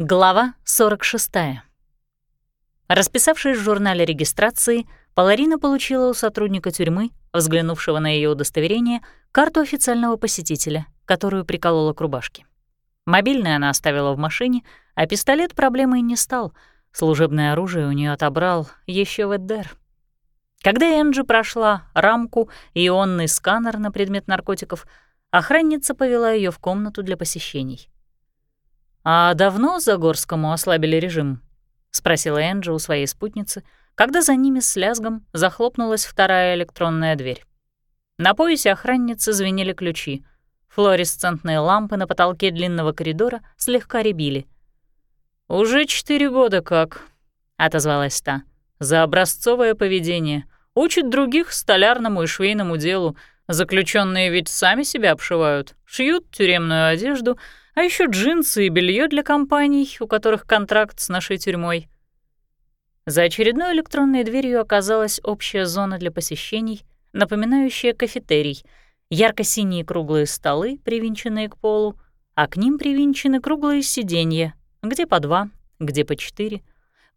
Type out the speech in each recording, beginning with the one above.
Глава 46. Расписавшись в журнале регистрации, Паларина получила у сотрудника тюрьмы, взглянувшего на ее удостоверение, карту официального посетителя, которую приколола к рубашке. Мобильный она оставила в машине, а пистолет проблемой не стал. Служебное оружие у нее отобрал еще в Эддер. Когда Энджи прошла рамку и ионный сканер на предмет наркотиков, охранница повела ее в комнату для посещений. «А давно Загорскому ослабили режим?» — спросила Энджи у своей спутницы, когда за ними с лязгом захлопнулась вторая электронная дверь. На поясе охранницы звенели ключи. Флуоресцентные лампы на потолке длинного коридора слегка рябили. «Уже четыре года как», — отозвалась та, — «за образцовое поведение. Учит других столярному и швейному делу. Заключенные ведь сами себя обшивают, шьют тюремную одежду — а еще джинсы и белье для компаний, у которых контракт с нашей тюрьмой. За очередной электронной дверью оказалась общая зона для посещений, напоминающая кафетерий, ярко-синие круглые столы, привинченные к полу, а к ним привинчены круглые сиденья, где по два, где по четыре.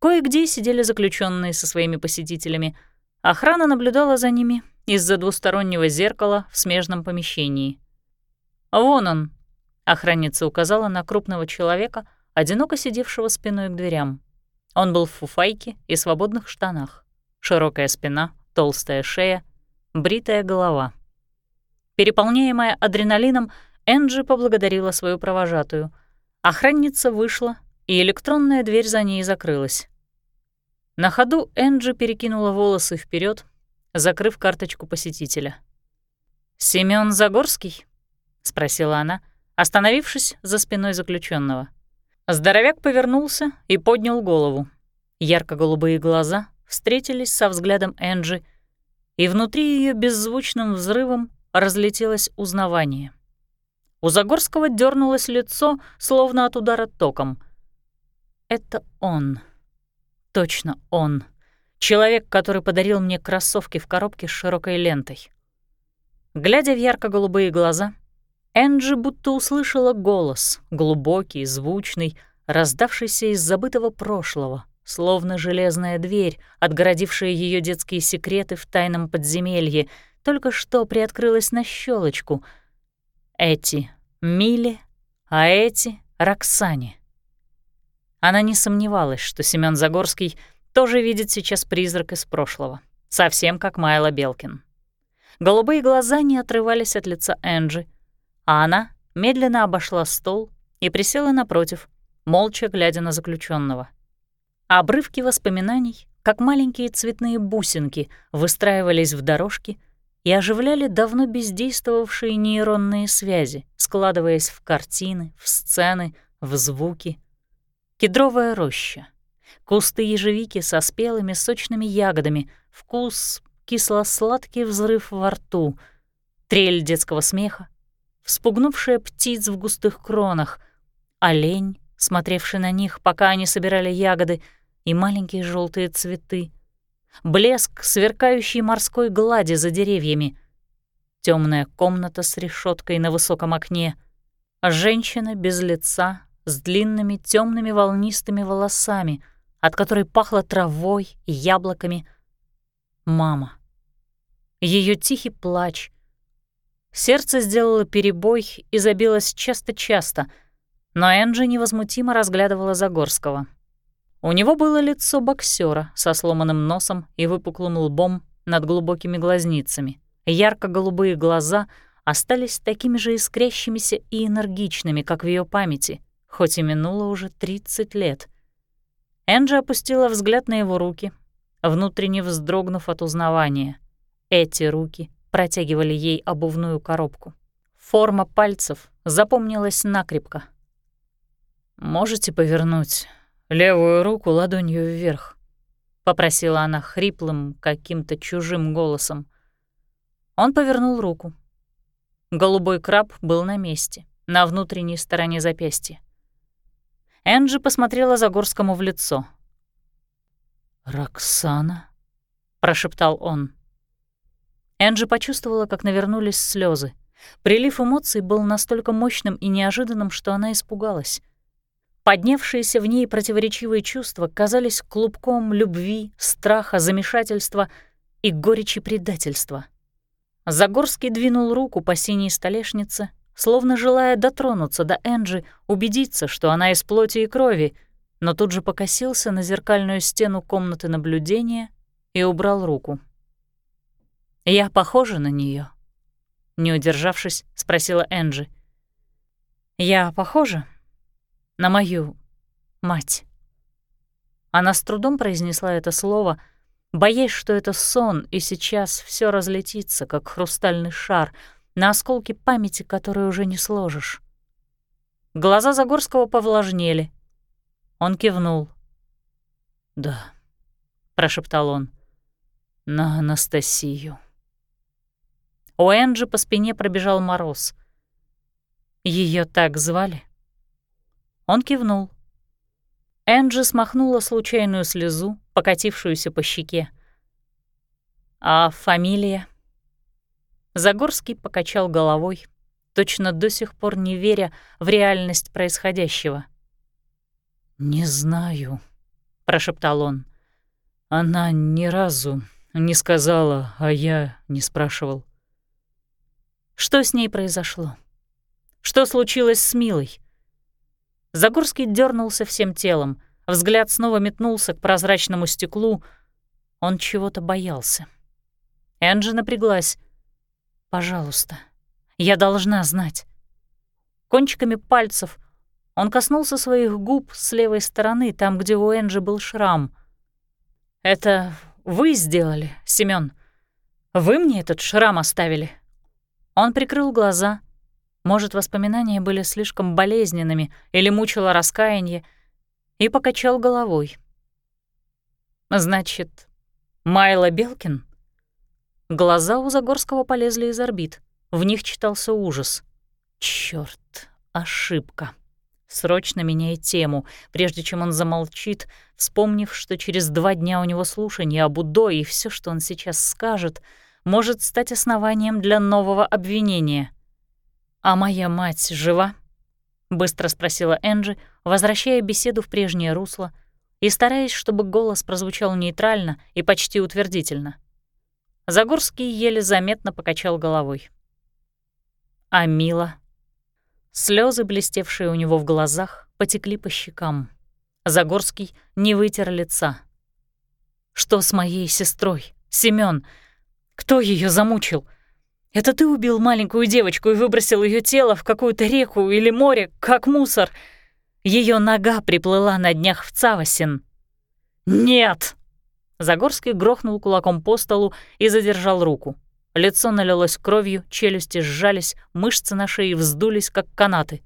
Кое-где сидели заключенные со своими посетителями. Охрана наблюдала за ними из-за двустороннего зеркала в смежном помещении. «Вон он, Охранница указала на крупного человека, одиноко сидевшего спиной к дверям. Он был в фуфайке и свободных штанах. Широкая спина, толстая шея, бритая голова. Переполняемая адреналином, Энджи поблагодарила свою провожатую. Охранница вышла, и электронная дверь за ней закрылась. На ходу Энджи перекинула волосы вперед, закрыв карточку посетителя. «Семён Загорский?» — спросила она, остановившись за спиной заключенного. Здоровяк повернулся и поднял голову. Ярко-голубые глаза встретились со взглядом Энджи, и внутри ее беззвучным взрывом разлетелось узнавание. У Загорского дернулось лицо, словно от удара током. Это он. Точно он. Человек, который подарил мне кроссовки в коробке с широкой лентой. Глядя в ярко-голубые глаза, Энджи будто услышала голос, глубокий, звучный, раздавшийся из забытого прошлого, словно железная дверь, отгородившая ее детские секреты в тайном подземелье, только что приоткрылась на щелочку. Эти — Миле, а эти — Роксане. Она не сомневалась, что Семён Загорский тоже видит сейчас призрак из прошлого, совсем как Майла Белкин. Голубые глаза не отрывались от лица Энджи — а она медленно обошла стол и присела напротив, молча глядя на заключенного. Обрывки воспоминаний, как маленькие цветные бусинки, выстраивались в дорожки и оживляли давно бездействовавшие нейронные связи, складываясь в картины, в сцены, в звуки. Кедровая роща, кусты ежевики со спелыми сочными ягодами, вкус, кисло-сладкий взрыв во рту, трель детского смеха, вспугнувшая птиц в густых кронах, олень, смотревший на них, пока они собирали ягоды, и маленькие желтые цветы, блеск сверкающей морской глади за деревьями, темная комната с решеткой на высоком окне, женщина без лица с длинными темными волнистыми волосами, от которой пахло травой и яблоками. Мама. Ее тихий плач — Сердце сделало перебой и забилось часто-часто, но Энджи невозмутимо разглядывала Загорского. У него было лицо боксера со сломанным носом и выпуклым лбом над глубокими глазницами. Ярко-голубые глаза остались такими же искрящимися и энергичными, как в ее памяти, хоть и минуло уже 30 лет. Энджи опустила взгляд на его руки, внутренне вздрогнув от узнавания. Эти руки протягивали ей обувную коробку. Форма пальцев запомнилась накрепко. «Можете повернуть левую руку ладонью вверх?» — попросила она хриплым, каким-то чужим голосом. Он повернул руку. Голубой краб был на месте, на внутренней стороне запястья. Энджи посмотрела Загорскому в лицо. «Роксана?» — прошептал он. Энджи почувствовала, как навернулись слезы. Прилив эмоций был настолько мощным и неожиданным, что она испугалась. Поднявшиеся в ней противоречивые чувства казались клубком любви, страха, замешательства и горечи предательства. Загорский двинул руку по синей столешнице, словно желая дотронуться до Энджи, убедиться, что она из плоти и крови, но тут же покосился на зеркальную стену комнаты наблюдения и убрал руку. «Я похожа на нее? не удержавшись, спросила Энджи. «Я похожа на мою мать?» Она с трудом произнесла это слово, боясь, что это сон, и сейчас все разлетится, как хрустальный шар, на осколки памяти, которые уже не сложишь. Глаза Загорского повлажнели. Он кивнул. «Да», — прошептал он, — «на Анастасию». У Энджи по спине пробежал мороз. Ее так звали? Он кивнул. Энджи смахнула случайную слезу, покатившуюся по щеке. «А фамилия?» Загорский покачал головой, точно до сих пор не веря в реальность происходящего. «Не знаю», — прошептал он. «Она ни разу не сказала, а я не спрашивал. Что с ней произошло? Что случилось с Милой? Загорский дернулся всем телом, взгляд снова метнулся к прозрачному стеклу. Он чего-то боялся. Энджи напряглась. «Пожалуйста, я должна знать». Кончиками пальцев он коснулся своих губ с левой стороны, там, где у Энджи был шрам. «Это вы сделали, Семён? Вы мне этот шрам оставили?» Он прикрыл глаза. Может, воспоминания были слишком болезненными или мучило раскаяние, и покачал головой. «Значит, Майла Белкин?» Глаза у Загорского полезли из орбит. В них читался ужас. Чёрт, ошибка. Срочно меняй тему, прежде чем он замолчит, вспомнив, что через два дня у него слушание об УДО, и все, что он сейчас скажет — может стать основанием для нового обвинения. «А моя мать жива?» — быстро спросила Энджи, возвращая беседу в прежнее русло и стараясь, чтобы голос прозвучал нейтрально и почти утвердительно. Загорский еле заметно покачал головой. А Мила? Слезы, блестевшие у него в глазах, потекли по щекам. Загорский не вытер лица. «Что с моей сестрой, Семён? Кто ее замучил? Это ты убил маленькую девочку и выбросил ее тело в какую-то реку или море, как мусор. Ее нога приплыла на днях в Цавасин. Нет! Загорский грохнул кулаком по столу и задержал руку. Лицо налилось кровью, челюсти сжались, мышцы на шее вздулись, как канаты.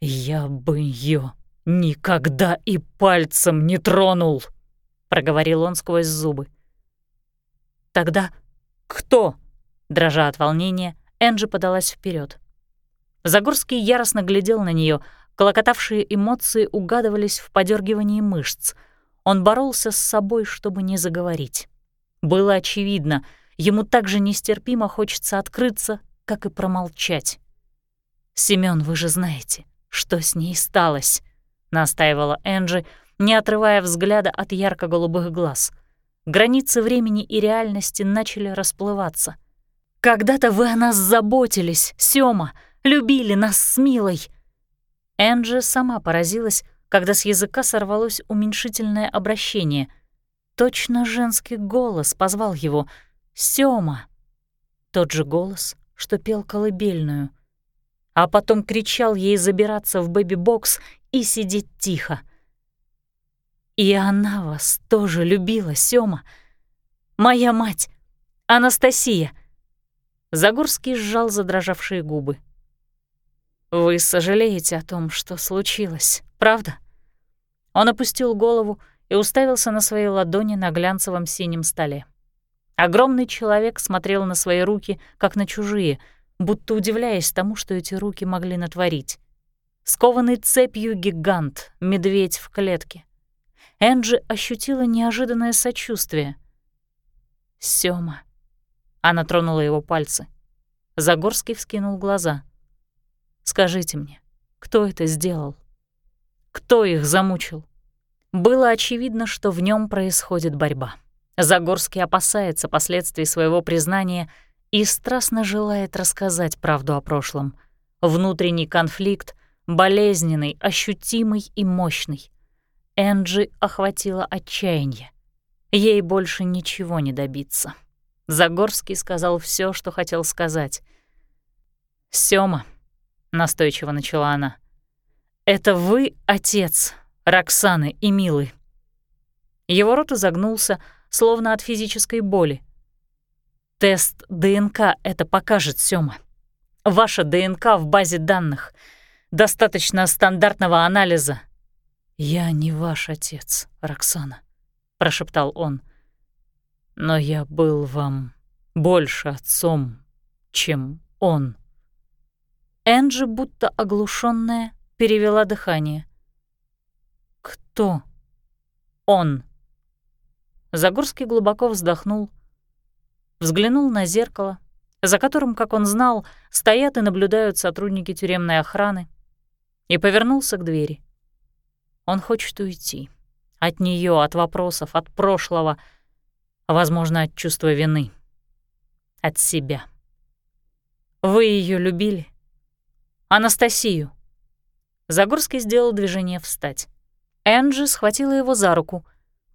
«Я бы ее никогда и пальцем не тронул!» — проговорил он сквозь зубы. «Тогда «Кто?» Дрожа от волнения, Энджи подалась вперед. Загорский яростно глядел на нее, колокотавшие эмоции угадывались в подергивании мышц. Он боролся с собой, чтобы не заговорить. Было очевидно, ему так же нестерпимо хочется открыться, как и промолчать. «Семён, вы же знаете, что с ней сталось», — настаивала Энджи, не отрывая взгляда от ярко-голубых глаз. Границы времени и реальности начали расплываться. «Когда-то вы о нас заботились, Сёма, любили нас с Милой!» Энджи сама поразилась, когда с языка сорвалось уменьшительное обращение. Точно женский голос позвал его «Сёма!» Тот же голос, что пел колыбельную. А потом кричал ей забираться в бэби-бокс и сидеть тихо. И она вас тоже любила, Сёма. Моя мать, Анастасия. Загорский сжал задрожавшие губы. Вы сожалеете о том, что случилось, правда? Он опустил голову и уставился на свои ладони на глянцевом синем столе. Огромный человек смотрел на свои руки, как на чужие, будто удивляясь тому, что эти руки могли натворить. Скованный цепью гигант, медведь в клетке. Энджи ощутила неожиданное сочувствие. «Сёма». Она тронула его пальцы. Загорский вскинул глаза. «Скажите мне, кто это сделал?» Кто их замучил? Было очевидно, что в нем происходит борьба. Загорский опасается последствий своего признания и страстно желает рассказать правду о прошлом. Внутренний конфликт болезненный, ощутимый и мощный. Энджи охватило отчаяние. Ей больше ничего не добиться. Загорский сказал все, что хотел сказать. «Сёма», — настойчиво начала она, — «это вы отец Роксаны и Милы». Его рот изогнулся, словно от физической боли. «Тест ДНК это покажет, Сёма. Ваша ДНК в базе данных. Достаточно стандартного анализа». «Я не ваш отец, Роксана», — прошептал он. «Но я был вам больше отцом, чем он». Энджи, будто оглушенная, перевела дыхание. «Кто?» «Он». Загорский глубоко вздохнул, взглянул на зеркало, за которым, как он знал, стоят и наблюдают сотрудники тюремной охраны, и повернулся к двери. Он хочет уйти. От нее, от вопросов, от прошлого, возможно, от чувства вины. От себя. Вы ее любили? Анастасию. Загорский сделал движение встать. Энджи схватила его за руку —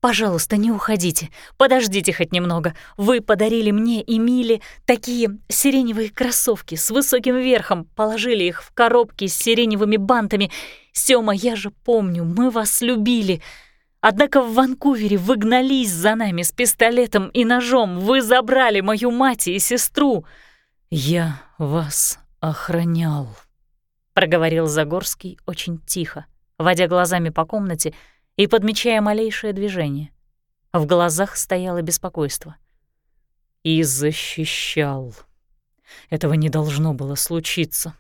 Пожалуйста, не уходите. Подождите хоть немного. Вы подарили мне и Миле такие сиреневые кроссовки с высоким верхом, положили их в коробки с сиреневыми бантами. Сёма, я же помню, мы вас любили. Однако в Ванкувере вы гнались за нами с пистолетом и ножом. Вы забрали мою мать и сестру. Я вас охранял, проговорил Загорский очень тихо, водя глазами по комнате, и подмечая малейшее движение. В глазах стояло беспокойство. И защищал. Этого не должно было случиться.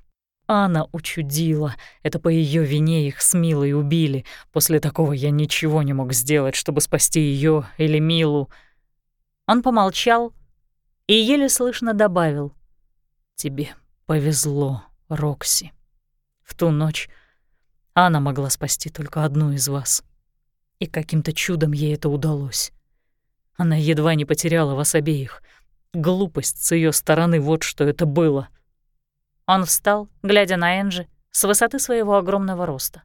Анна учудила. Это по ее вине их с Милой убили. После такого я ничего не мог сделать, чтобы спасти ее или Милу. Он помолчал и еле слышно добавил. «Тебе повезло, Рокси. В ту ночь Анна могла спасти только одну из вас. И каким-то чудом ей это удалось. Она едва не потеряла вас обеих. Глупость с ее стороны, вот что это было. Он встал, глядя на Энджи, с высоты своего огромного роста.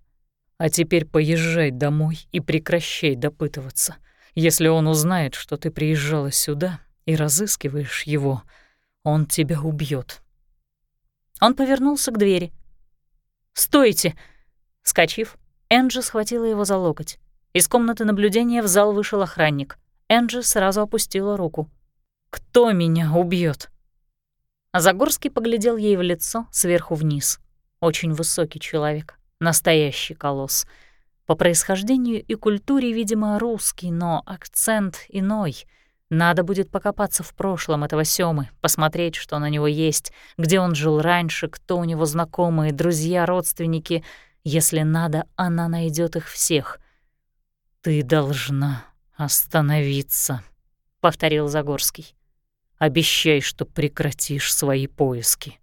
А теперь поезжай домой и прекращай допытываться. Если он узнает, что ты приезжала сюда и разыскиваешь его, он тебя убьет. Он повернулся к двери. «Стойте!» Скочив, Энджи схватила его за локоть. Из комнаты наблюдения в зал вышел охранник. Энджи сразу опустила руку. «Кто меня убьет? Загорский поглядел ей в лицо сверху вниз. Очень высокий человек, настоящий колосс. По происхождению и культуре, видимо, русский, но акцент иной. Надо будет покопаться в прошлом этого Сёмы, посмотреть, что на него есть, где он жил раньше, кто у него знакомые, друзья, родственники. Если надо, она найдет их всех — «Ты должна остановиться», — повторил Загорский. «Обещай, что прекратишь свои поиски».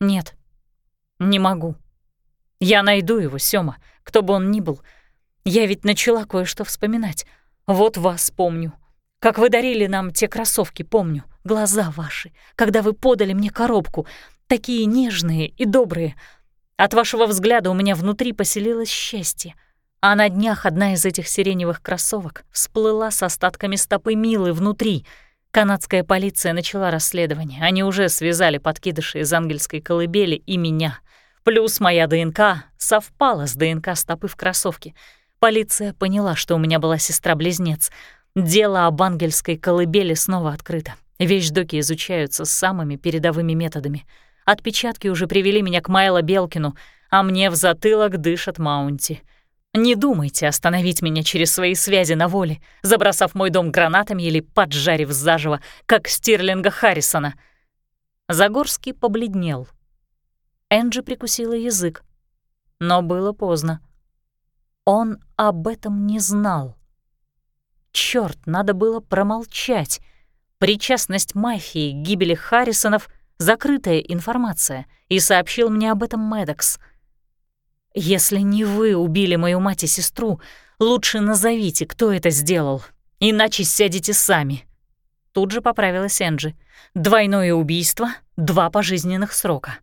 «Нет, не могу. Я найду его, Сёма, кто бы он ни был. Я ведь начала кое-что вспоминать. Вот вас помню. Как вы дарили нам те кроссовки, помню. Глаза ваши, когда вы подали мне коробку. Такие нежные и добрые. От вашего взгляда у меня внутри поселилось счастье. А на днях одна из этих сиреневых кроссовок всплыла с остатками стопы Милы внутри. Канадская полиция начала расследование. Они уже связали подкидыши из ангельской колыбели и меня. Плюс моя ДНК совпала с ДНК стопы в кроссовке. Полиция поняла, что у меня была сестра-близнец. Дело об ангельской колыбели снова открыто. Вещдоки изучаются самыми передовыми методами. Отпечатки уже привели меня к Майло Белкину, а мне в затылок дышат Маунти — не думайте остановить меня через свои связи на воле, забросав мой дом гранатами или поджарив заживо, как Стирлинга Харрисона. Загорский побледнел. Энджи прикусила язык. Но было поздно. Он об этом не знал. Чёрт, надо было промолчать. Причастность мафии к гибели Харрисонов — закрытая информация, и сообщил мне об этом Мэддокс — Если не вы убили мою мать и сестру, лучше назовите, кто это сделал, иначе сядете сами». Тут же поправилась Энджи. «Двойное убийство, два пожизненных срока.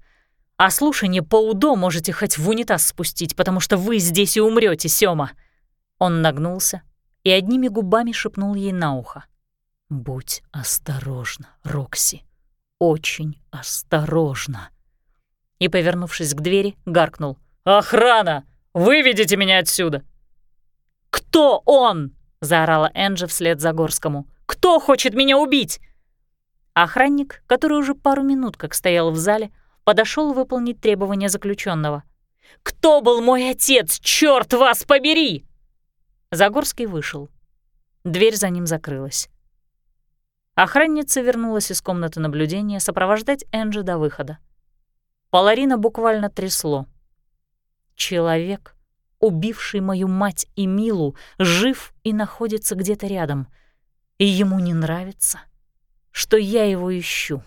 А слушание по УДО можете хоть в унитаз спустить, потому что вы здесь и умрете, Сёма». Он нагнулся и одними губами шепнул ей на ухо. «Будь осторожна, Рокси, очень осторожна». И, повернувшись к двери, гаркнул. «Охрана! Выведите меня отсюда!» «Кто он?» — заорала Энджи вслед за Горскому. «Кто хочет меня убить?» Охранник, который уже пару минут как стоял в зале, подошел выполнить требования заключенного. «Кто был мой отец? Черт вас побери!» Загорский вышел. Дверь за ним закрылась. Охранница вернулась из комнаты наблюдения сопровождать Энджи до выхода. Паларина буквально трясло. Человек, убивший мою мать и Милу, жив и находится где-то рядом. И ему не нравится, что я его ищу.